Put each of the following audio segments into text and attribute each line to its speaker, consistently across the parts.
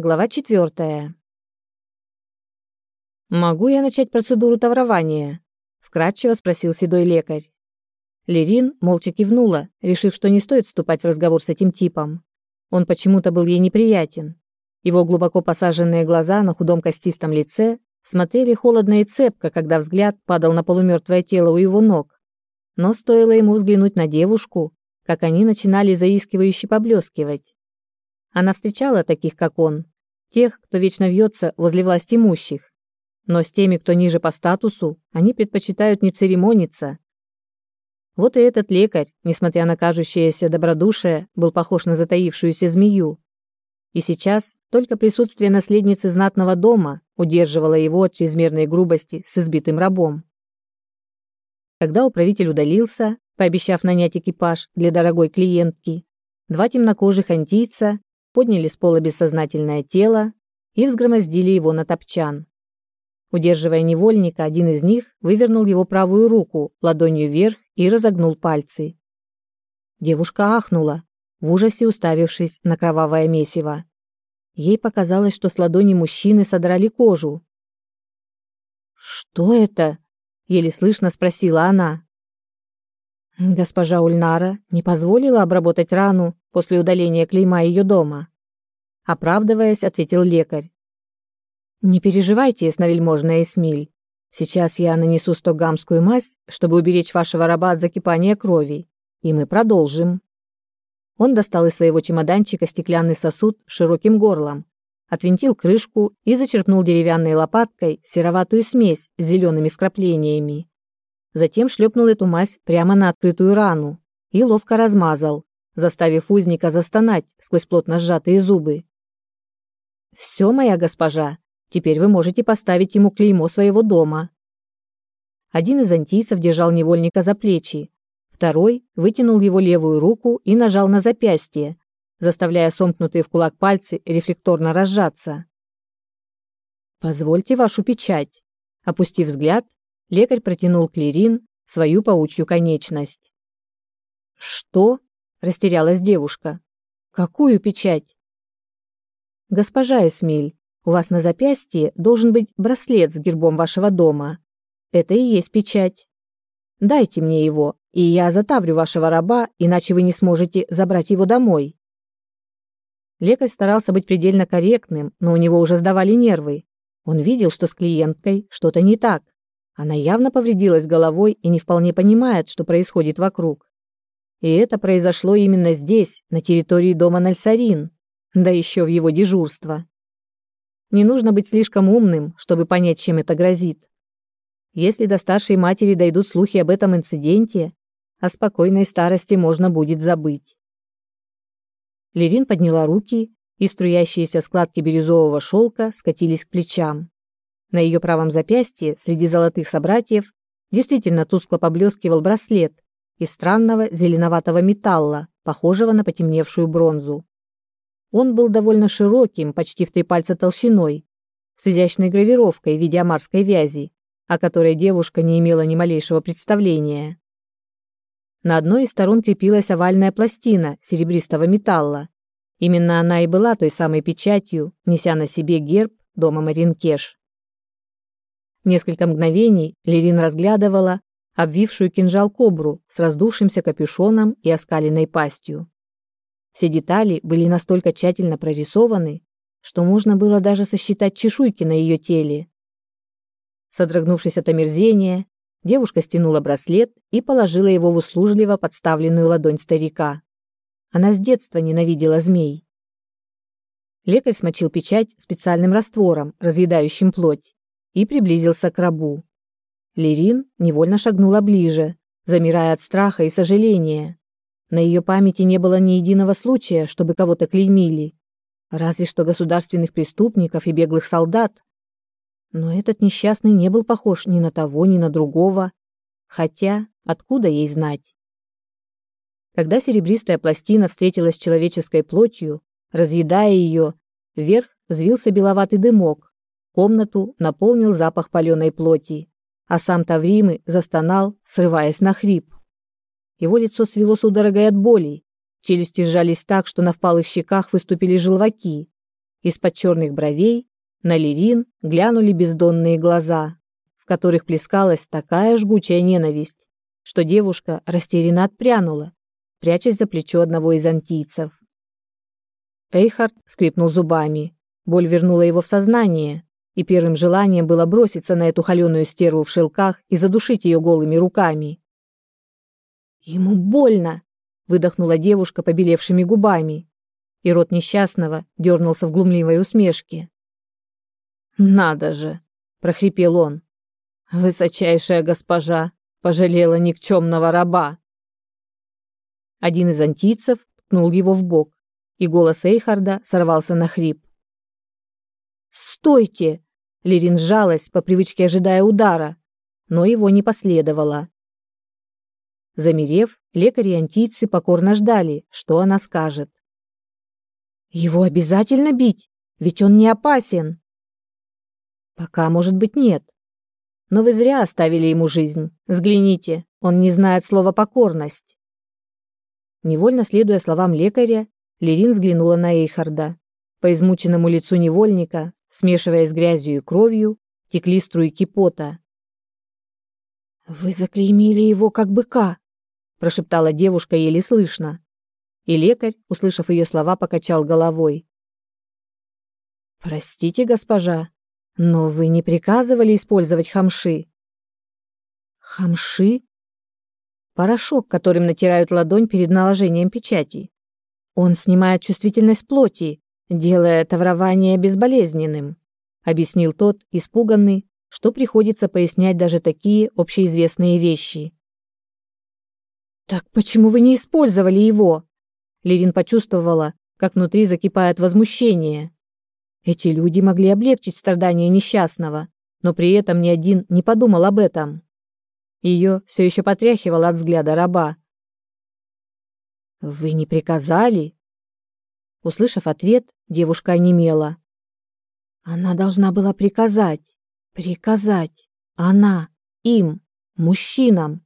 Speaker 1: Глава четвертая. «Могу я начать процедуру таврования?» – вкратчиво спросил седой лекарь. Лерин молча кивнула, решив, что не стоит вступать в разговор с этим типом. Он почему-то был ей неприятен. Его глубоко посаженные глаза на худом костистом лице смотрели холодно и цепко, когда взгляд падал на полумертвое тело у его ног. Но стоило ему взглянуть на девушку, как они начинали заискивающе поблескивать. Она встречала таких, как он, тех, кто вечно вьется возле власть имущих. Но с теми, кто ниже по статусу, они предпочитают не церемониться. Вот и этот лекарь, несмотря на кажущееся добродушие, был похож на затаившуюся змею. И сейчас только присутствие наследницы знатного дома удерживало его от чрезмерной грубости с избитым рабом. Когда управитель удалился, пообещав нанять экипаж для дорогой клиентки, два темнокожих антийца подняли с пола бессознательное тело и взгромоздили его на топчан. Удерживая невольника, один из них вывернул его правую руку ладонью вверх и разогнул пальцы. Девушка ахнула, в ужасе уставившись на кровавое месиво. Ей показалось, что с ладони мужчины содрали кожу. «Что это?» — еле слышно спросила она. Госпожа Ульнара не позволила обработать рану после удаления клейма ее дома. Оправдываясь, ответил лекарь. Не переживайте, ясновельможная Эсмиль. Сейчас я нанесу стогамскую мазь, чтобы уберечь вашего раба от закипания крови, и мы продолжим. Он достал из своего чемоданчика стеклянный сосуд с широким горлом, отвинтил крышку и зачерпнул деревянной лопаткой сероватую смесь с зелеными вкраплениями. Затем шлепнул эту мазь прямо на открытую рану и ловко размазал, заставив узника застонать сквозь плотно сжатые зубы. «Все, моя госпожа, теперь вы можете поставить ему клеймо своего дома». Один из антийцев держал невольника за плечи, второй вытянул его левую руку и нажал на запястье, заставляя сомкнутые в кулак пальцы рефлекторно разжаться. «Позвольте вашу печать». Опустив взгляд, лекарь протянул Клерин свою паучью конечность. «Что?» – растерялась девушка. «Какую печать?» «Госпожа Эсмиль, у вас на запястье должен быть браслет с гербом вашего дома. Это и есть печать. Дайте мне его, и я затаврю вашего раба, иначе вы не сможете забрать его домой». Лекарь старался быть предельно корректным, но у него уже сдавали нервы. Он видел, что с клиенткой что-то не так. Она явно повредилась головой и не вполне понимает, что происходит вокруг. И это произошло именно здесь, на территории дома Нальсарин, да еще в его дежурство. Не нужно быть слишком умным, чтобы понять, чем это грозит. Если до старшей матери дойдут слухи об этом инциденте, о спокойной старости можно будет забыть. Лерин подняла руки, и струящиеся складки бирюзового шелка скатились к плечам. На ее правом запястье среди золотых собратьев действительно тускло поблескивал браслет из странного зеленоватого металла, похожего на потемневшую бронзу. Он был довольно широким, почти в три пальца толщиной, с изящной гравировкой в виде амарской вязи, о которой девушка не имела ни малейшего представления. На одной из сторон крепилась овальная пластина серебристого металла. Именно она и была той самой печатью, неся на себе герб дома Маринкеш. Несколько мгновений Лерин разглядывала обвившую кинжал кобру с раздувшимся капюшоном и оскаленной пастью. Все детали были настолько тщательно прорисованы, что можно было даже сосчитать чешуйки на ее теле. Содрогнувшись от омерзения, девушка стянула браслет и положила его в услужливо подставленную ладонь старика. Она с детства ненавидела змей. Лекарь смочил печать специальным раствором, разъедающим плоть, и приблизился к рабу. Лерин невольно шагнула ближе, замирая от страха и сожаления. На ее памяти не было ни единого случая, чтобы кого-то клеймили. Разве что государственных преступников и беглых солдат. Но этот несчастный не был похож ни на того, ни на другого. Хотя, откуда ей знать? Когда серебристая пластина встретилась с человеческой плотью, разъедая ее, вверх взвился беловатый дымок, Комнату наполнил запах паленой плоти, а сам Тавримы застонал, срываясь на хрип. Его лицо свело судорогой от боли, челюсти сжались так, что на впалых щеках выступили желваки. Из-под черных бровей на Лерин глянули бездонные глаза, в которых плескалась такая жгучая ненависть, что девушка растерянно отпрянула, прячась за плечо одного из антийцев. Эйхард скрипнул зубами. Боль вернула его в сознание, и первым желанием было броситься на эту холеную стерву в шелках и задушить ее голыми руками. Ему больно, выдохнула девушка побелевшими губами, и рот несчастного дернулся в глумливой усмешке. Надо же, прохрипел он. Высочайшая госпожа пожалела никчемного раба. Один из антийцев ткнул его в бок, и голос Эйхарда сорвался на хрип. «Стойте!» Лерин сжалась, по привычке ожидая удара, но его не последовало. Замерев, лекари и антийцы покорно ждали, что она скажет. «Его обязательно бить, ведь он не опасен!» «Пока, может быть, нет. Но вы зря оставили ему жизнь. Взгляните, он не знает слова «покорность». Невольно следуя словам лекаря, Лерин взглянула на Эйхарда. По измученному лицу невольника Смешиваясь с грязью и кровью, текли струйки пота. «Вы заклеймили его как быка», — прошептала девушка еле слышно. И лекарь, услышав ее слова, покачал головой. «Простите, госпожа, но вы не приказывали использовать хамши». «Хамши?» Порошок, которым натирают ладонь перед наложением печати. Он снимает чувствительность плоти делая таврование безболезненным, объяснил тот, испуганный, что приходится пояснять даже такие общеизвестные вещи. Так почему вы не использовали его? Лерин почувствовала, как внутри закипает возмущение. Эти люди могли облегчить страдания несчастного, но при этом ни один не подумал об этом. Ее все еще потряхивало от взгляда раба. Вы не приказали? Услышав ответ, девушка онемела. Она должна была приказать, приказать. Она, им, мужчинам.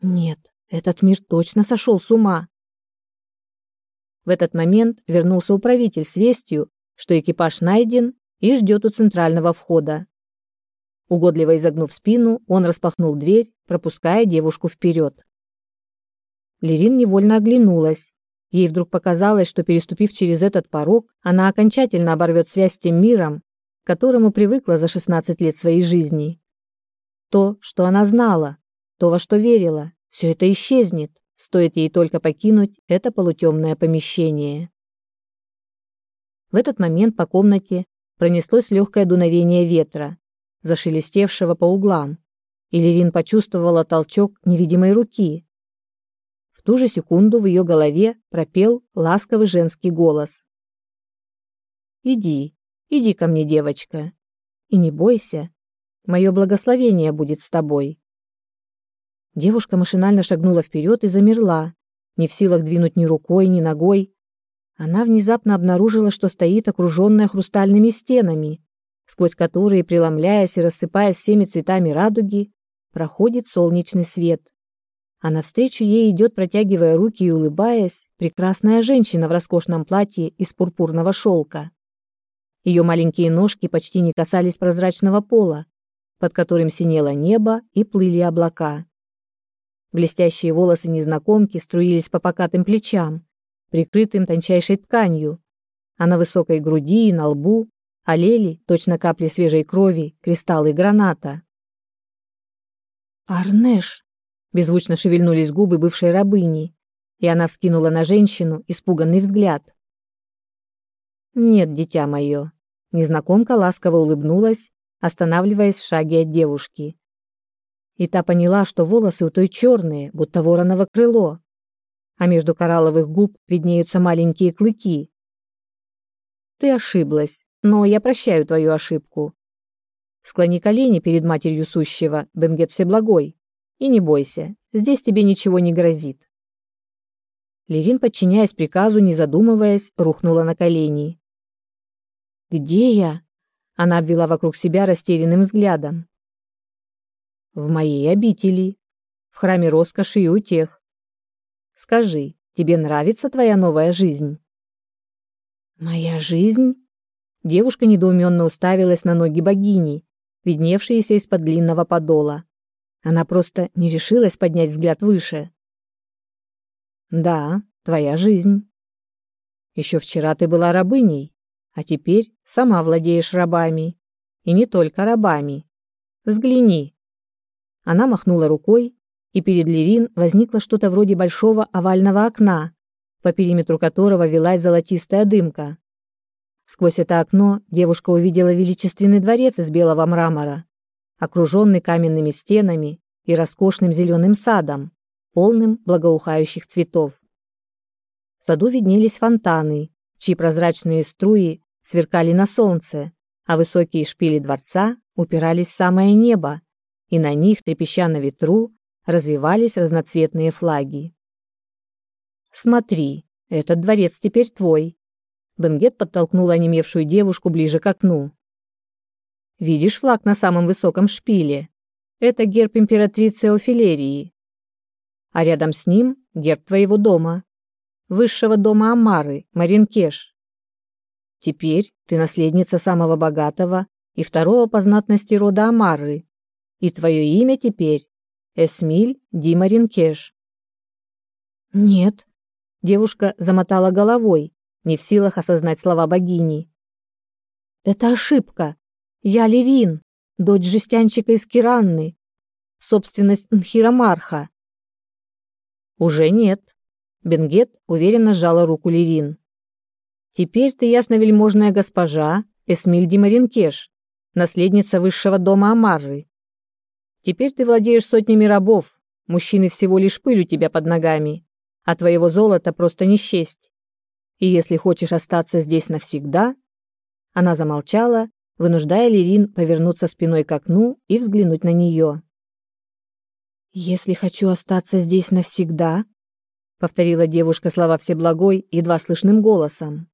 Speaker 1: Нет, этот мир точно сошел с ума. В этот момент вернулся управитель с вестью, что экипаж найден и ждет у центрального входа. Угодливо изогнув спину, он распахнул дверь, пропуская девушку вперед. Лерин невольно оглянулась. Ей вдруг показалось, что переступив через этот порог, она окончательно оборвет связь с тем миром, к которому привыкла за 16 лет своей жизни. То, что она знала, то, во что верила, все это исчезнет, стоит ей только покинуть это полутемное помещение. В этот момент по комнате пронеслось легкое дуновение ветра, зашелестевшего по углам, и Лерин почувствовала толчок невидимой руки, в ту же секунду в ее голове пропел ласковый женский голос. «Иди, иди ко мне, девочка, и не бойся, мое благословение будет с тобой». Девушка машинально шагнула вперед и замерла, не в силах двинуть ни рукой, ни ногой. Она внезапно обнаружила, что стоит окруженная хрустальными стенами, сквозь которые, преломляясь и рассыпаясь всеми цветами радуги, проходит солнечный свет а навстречу ей идет, протягивая руки и улыбаясь, прекрасная женщина в роскошном платье из пурпурного шелка. Ее маленькие ножки почти не касались прозрачного пола, под которым синело небо и плыли облака. Блестящие волосы незнакомки струились по покатым плечам, прикрытым тончайшей тканью, а на высокой груди и на лбу олели, точно капли свежей крови, кристаллы граната. «Арнеш!» Беззвучно шевельнулись губы бывшей рабыни, и она вскинула на женщину испуганный взгляд. «Нет, дитя мое». Незнакомка ласково улыбнулась, останавливаясь в шаге от девушки. И та поняла, что волосы у той черные, будто вороново крыло, а между коралловых губ виднеются маленькие клыки. «Ты ошиблась, но я прощаю твою ошибку. Склони колени перед матерью сущего, Бенгет Всеблагой, и не бойся, здесь тебе ничего не грозит. Лерин, подчиняясь приказу, не задумываясь, рухнула на колени. Где я? Она обвела вокруг себя растерянным взглядом. В моей обители, в храме роскоши и утех. Скажи, тебе нравится твоя новая жизнь? Моя жизнь? Девушка недоуменно уставилась на ноги богини, видневшиеся из-под длинного подола. Она просто не решилась поднять взгляд выше. Да, твоя жизнь. Еще вчера ты была рабыней, а теперь сама владеешь рабами. И не только рабами. Взгляни. Она махнула рукой, и перед Лерин возникло что-то вроде большого овального окна, по периметру которого велась золотистая дымка. Сквозь это окно девушка увидела величественный дворец из белого мрамора, окруженный каменными стенами и роскошным зеленым садом, полным благоухающих цветов. В саду виднелись фонтаны, чьи прозрачные струи сверкали на солнце, а высокие шпили дворца упирались в самое небо, и на них, трепеща на ветру, развивались разноцветные флаги. «Смотри, этот дворец теперь твой». Бенгет подтолкнул онемевшую девушку ближе к окну. «Видишь флаг на самом высоком шпиле? Это герб императрицы Офилерии. А рядом с ним герб твоего дома, высшего дома Амары, Маринкеш. Теперь ты наследница самого богатого и второго по знатности рода Амары, и твое имя теперь Эсмиль Ди Маринкеш. Нет, девушка замотала головой, не в силах осознать слова богини. Это ошибка. Я Лерин, дочь жестянщика из Киранны, собственность Мхирамарха. Уже нет. Бенгет уверенно сжала руку Лерин. Теперь ты ясновельможная госпожа Эсмиль Димаринкеш, наследница высшего дома Амарры. Теперь ты владеешь сотнями рабов, мужчины всего лишь пыль у тебя под ногами, а твоего золота просто не счесть. И если хочешь остаться здесь навсегда, она замолчала, вынуждая Лерин повернуться спиной к окну и взглянуть на нее. Если хочу остаться здесь навсегда, повторила девушка слова Всеблагой едва слышным голосом.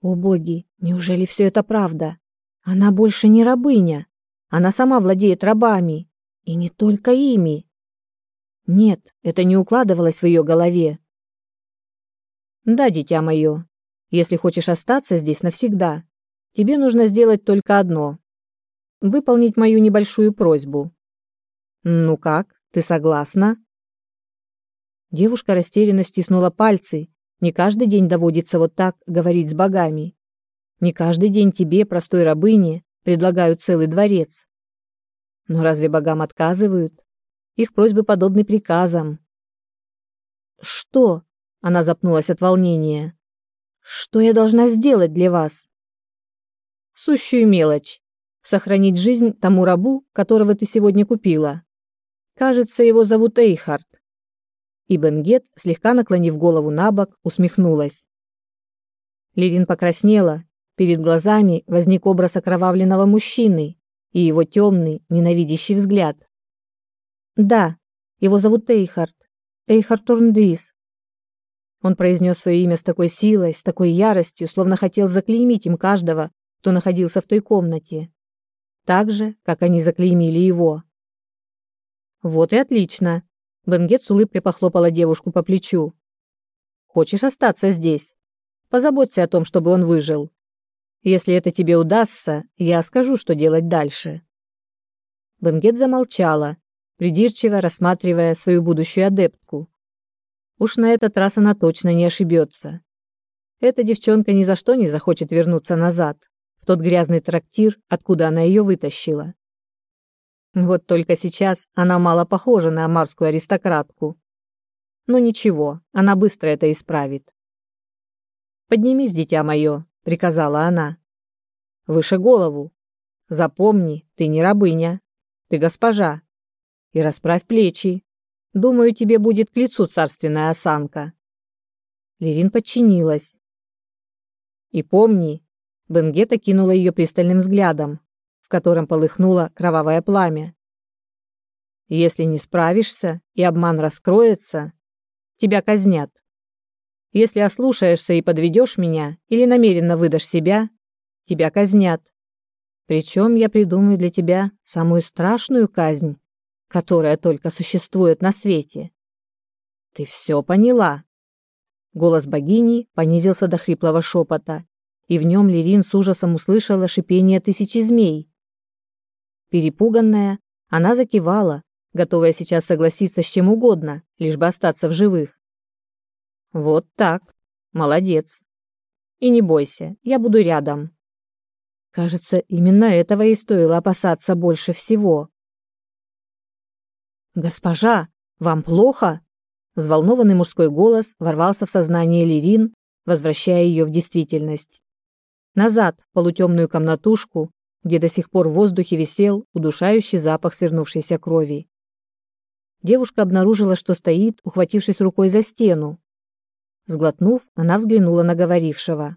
Speaker 1: О боги, неужели все это правда? Она больше не рабыня. Она сама владеет рабами, и не только ими. Нет, это не укладывалось в ее голове. Да, дитя мое, если хочешь остаться здесь навсегда, тебе нужно сделать только одно выполнить мою небольшую просьбу. Ну как, ты согласна? Девушка растерянно стиснула пальцы. Не каждый день доводится вот так говорить с богами. Не каждый день тебе, простой рабыне, предлагают целый дворец. Но разве богам отказывают? Их просьбы подобны приказам. Что? Она запнулась от волнения. Что я должна сделать для вас? Сущую мелочь. Сохранить жизнь тому рабу, которого ты сегодня купила. Кажется, его зовут Эйхард. И Бенгет, слегка наклонив голову на бок, усмехнулась. Лирин покраснела. Перед глазами возник образ окровавленного мужчины и его темный, ненавидящий взгляд. «Да, его зовут Эйхард. Эйхард Турндрис». Он произнес свое имя с такой силой, с такой яростью, словно хотел заклеймить им каждого, кто находился в той комнате. Так же, как они заклеймили его. Вот и отлично. Бенгет с улыбкой похлопала девушку по плечу. Хочешь остаться здесь? Позаботься о том, чтобы он выжил. Если это тебе удастся, я скажу, что делать дальше. Бенгет замолчала, придирчиво рассматривая свою будущую адептку. Уж на этот раз она точно не ошибется. Эта девчонка ни за что не захочет вернуться назад, тот грязный трактир, откуда она ее вытащила. Вот только сейчас она мало похожа на амарскую аристократку. Но ничего, она быстро это исправит. «Поднимись, дитя мое», — приказала она. «Выше голову. Запомни, ты не рабыня. Ты госпожа. И расправь плечи. Думаю, тебе будет к лицу царственная осанка». Лерин подчинилась. «И помни», — Бенгета кинула ее пристальным взглядом, в котором полыхнуло кровавое пламя. Если не справишься и обман раскроется, тебя казнят. Если ослушаешься и подведешь меня или намеренно выдашь себя, тебя казнят. Причем я придумаю для тебя самую страшную казнь, которая только существует на свете. Ты все поняла? Голос богини понизился до хриплого шепота, и в нем Лерин с ужасом услышала шипение тысячи змей. Перепуганная, она закивала, готовая сейчас согласиться с чем угодно, лишь бы остаться в живых. Вот так. Молодец. И не бойся, я буду рядом. Кажется, именно этого и стоило опасаться больше всего. Госпожа, вам плохо? Взволнованный мужской голос ворвался в сознание Лирин, возвращая ее в действительность. Назад, в полутемную комнатушку, где до сих пор в воздухе висел удушающий запах свернувшейся крови. Девушка обнаружила, что стоит, ухватившись рукой за стену. Сглотнув, она взглянула на говорившего.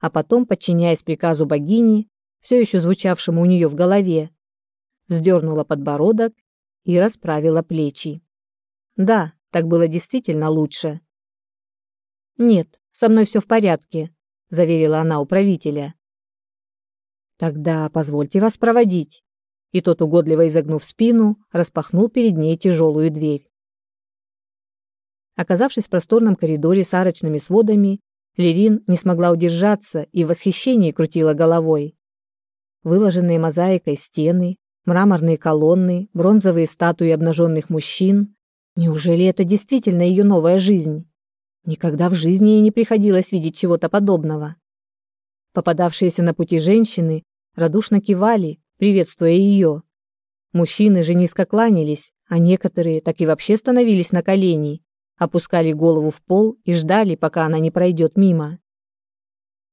Speaker 1: А потом, подчиняясь приказу богини, все еще звучавшему у нее в голове, вздернула подбородок и расправила плечи. Да, так было действительно лучше. «Нет, со мной все в порядке», — заверила она управителя. «Тогда позвольте вас проводить». И тот, угодливо изогнув спину, распахнул перед ней тяжелую дверь. Оказавшись в просторном коридоре с арочными сводами, Лерин не смогла удержаться и в восхищении крутила головой. Выложенные мозаикой стены, мраморные колонны, бронзовые статуи обнаженных мужчин. Неужели это действительно ее новая жизнь? Никогда в жизни ей не приходилось видеть чего-то подобного. Попадавшиеся на пути женщины радушно кивали, приветствуя ее. Мужчины же низко кланялись, а некоторые так и вообще становились на колени, опускали голову в пол и ждали, пока она не пройдет мимо.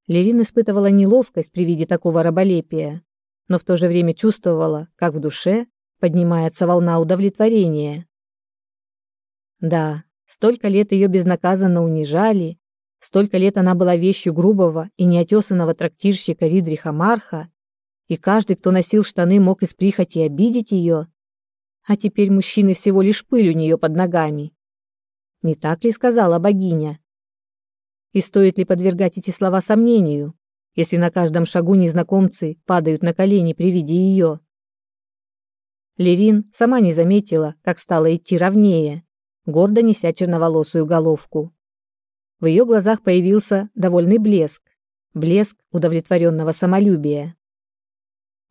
Speaker 1: Лерин испытывала неловкость при виде такого раболепия, но в то же время чувствовала, как в душе поднимается волна удовлетворения. Да, столько лет ее безнаказанно унижали, столько лет она была вещью грубого и неотесанного трактирщика Ридриха Марха, и каждый, кто носил штаны, мог из прихоти обидеть ее. А теперь мужчины всего лишь пыль у нее под ногами. Не так ли сказала богиня? И стоит ли подвергать эти слова сомнению? если на каждом шагу незнакомцы падают на колени при виде ее. Лерин сама не заметила, как стала идти ровнее, гордо неся черноволосую головку. В ее глазах появился довольный блеск, блеск удовлетворенного самолюбия.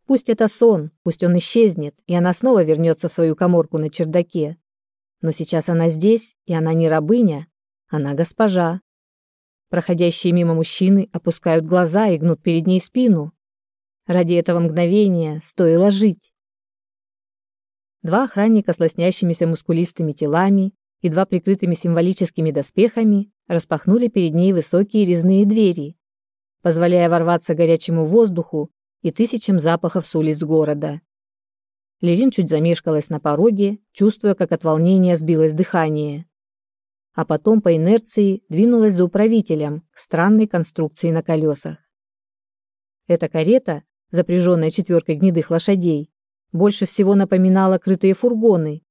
Speaker 1: Пусть это сон, пусть он исчезнет, и она снова вернется в свою коморку на чердаке. Но сейчас она здесь, и она не рабыня, она госпожа. Проходящие мимо мужчины опускают глаза и гнут перед ней спину. Ради этого мгновения стоило жить. Два охранника с лоснящимися мускулистыми телами и два прикрытыми символическими доспехами распахнули перед ней высокие резные двери, позволяя ворваться горячему воздуху и тысячам запахов с улиц города. Лерин чуть замешкалась на пороге, чувствуя, как от волнения сбилось дыхание а потом по инерции двинулась за управителем к странной конструкции на колесах. Эта карета, запряженная четверкой гнедых лошадей, больше всего напоминала крытые фургоны,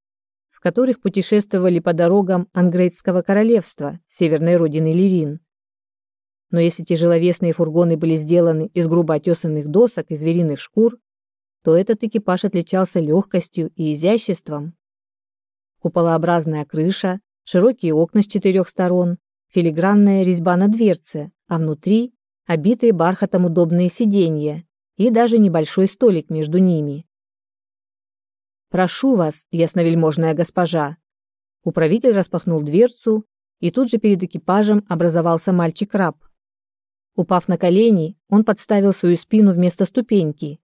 Speaker 1: которых путешествовали по дорогам Ангрейтского королевства, северной родины Лирин. Но если тяжеловесные фургоны были сделаны из грубо отесанных досок и звериных шкур, то этот экипаж отличался легкостью и изяществом. Куполообразная крыша, широкие окна с четырех сторон, филигранная резьба на дверце, а внутри обитые бархатом удобные сиденья и даже небольшой столик между ними. «Прошу вас, ясновельможная госпожа!» Управитель распахнул дверцу, и тут же перед экипажем образовался мальчик-раб. Упав на колени, он подставил свою спину вместо ступеньки.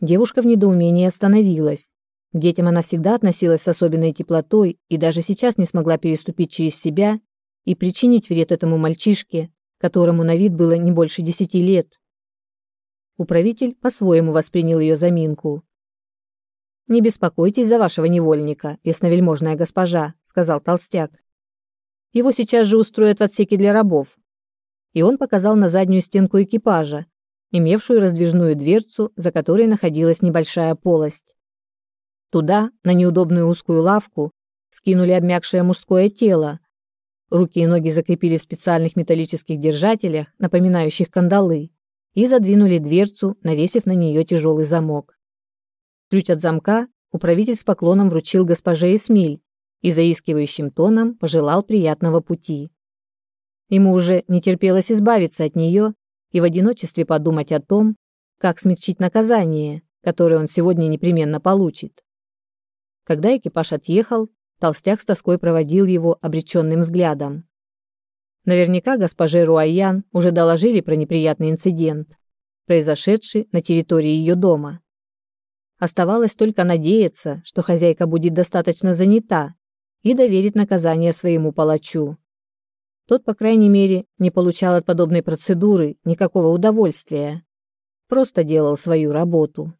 Speaker 1: Девушка в недоумении остановилась. К детям она всегда относилась с особенной теплотой и даже сейчас не смогла переступить через себя и причинить вред этому мальчишке, которому на вид было не больше десяти лет. Управитель по-своему воспринял ее заминку. «Не беспокойтесь за вашего невольника, ясновельможная госпожа», — сказал толстяк. «Его сейчас же устроят в отсеке для рабов». И он показал на заднюю стенку экипажа, имевшую раздвижную дверцу, за которой находилась небольшая полость. Туда, на неудобную узкую лавку, скинули обмякшее мужское тело. Руки и ноги закрепили в специальных металлических держателях, напоминающих кандалы, и задвинули дверцу, навесив на нее тяжелый замок. Ключ от замка управитель с поклоном вручил госпоже Эсмиль, и заискивающим тоном пожелал приятного пути. Ему уже не терпелось избавиться от нее и в одиночестве подумать о том, как смягчить наказание, которое он сегодня непременно получит. Когда экипаж отъехал, толстяк с тоской проводил его обреченным взглядом. Наверняка госпоже Руайян уже доложили про неприятный инцидент, произошедший на территории ее дома. Оставалось только надеяться, что хозяйка будет достаточно занята и доверит наказание своему палачу. Тот, по крайней мере, не получал от подобной процедуры никакого удовольствия. Просто делал свою работу.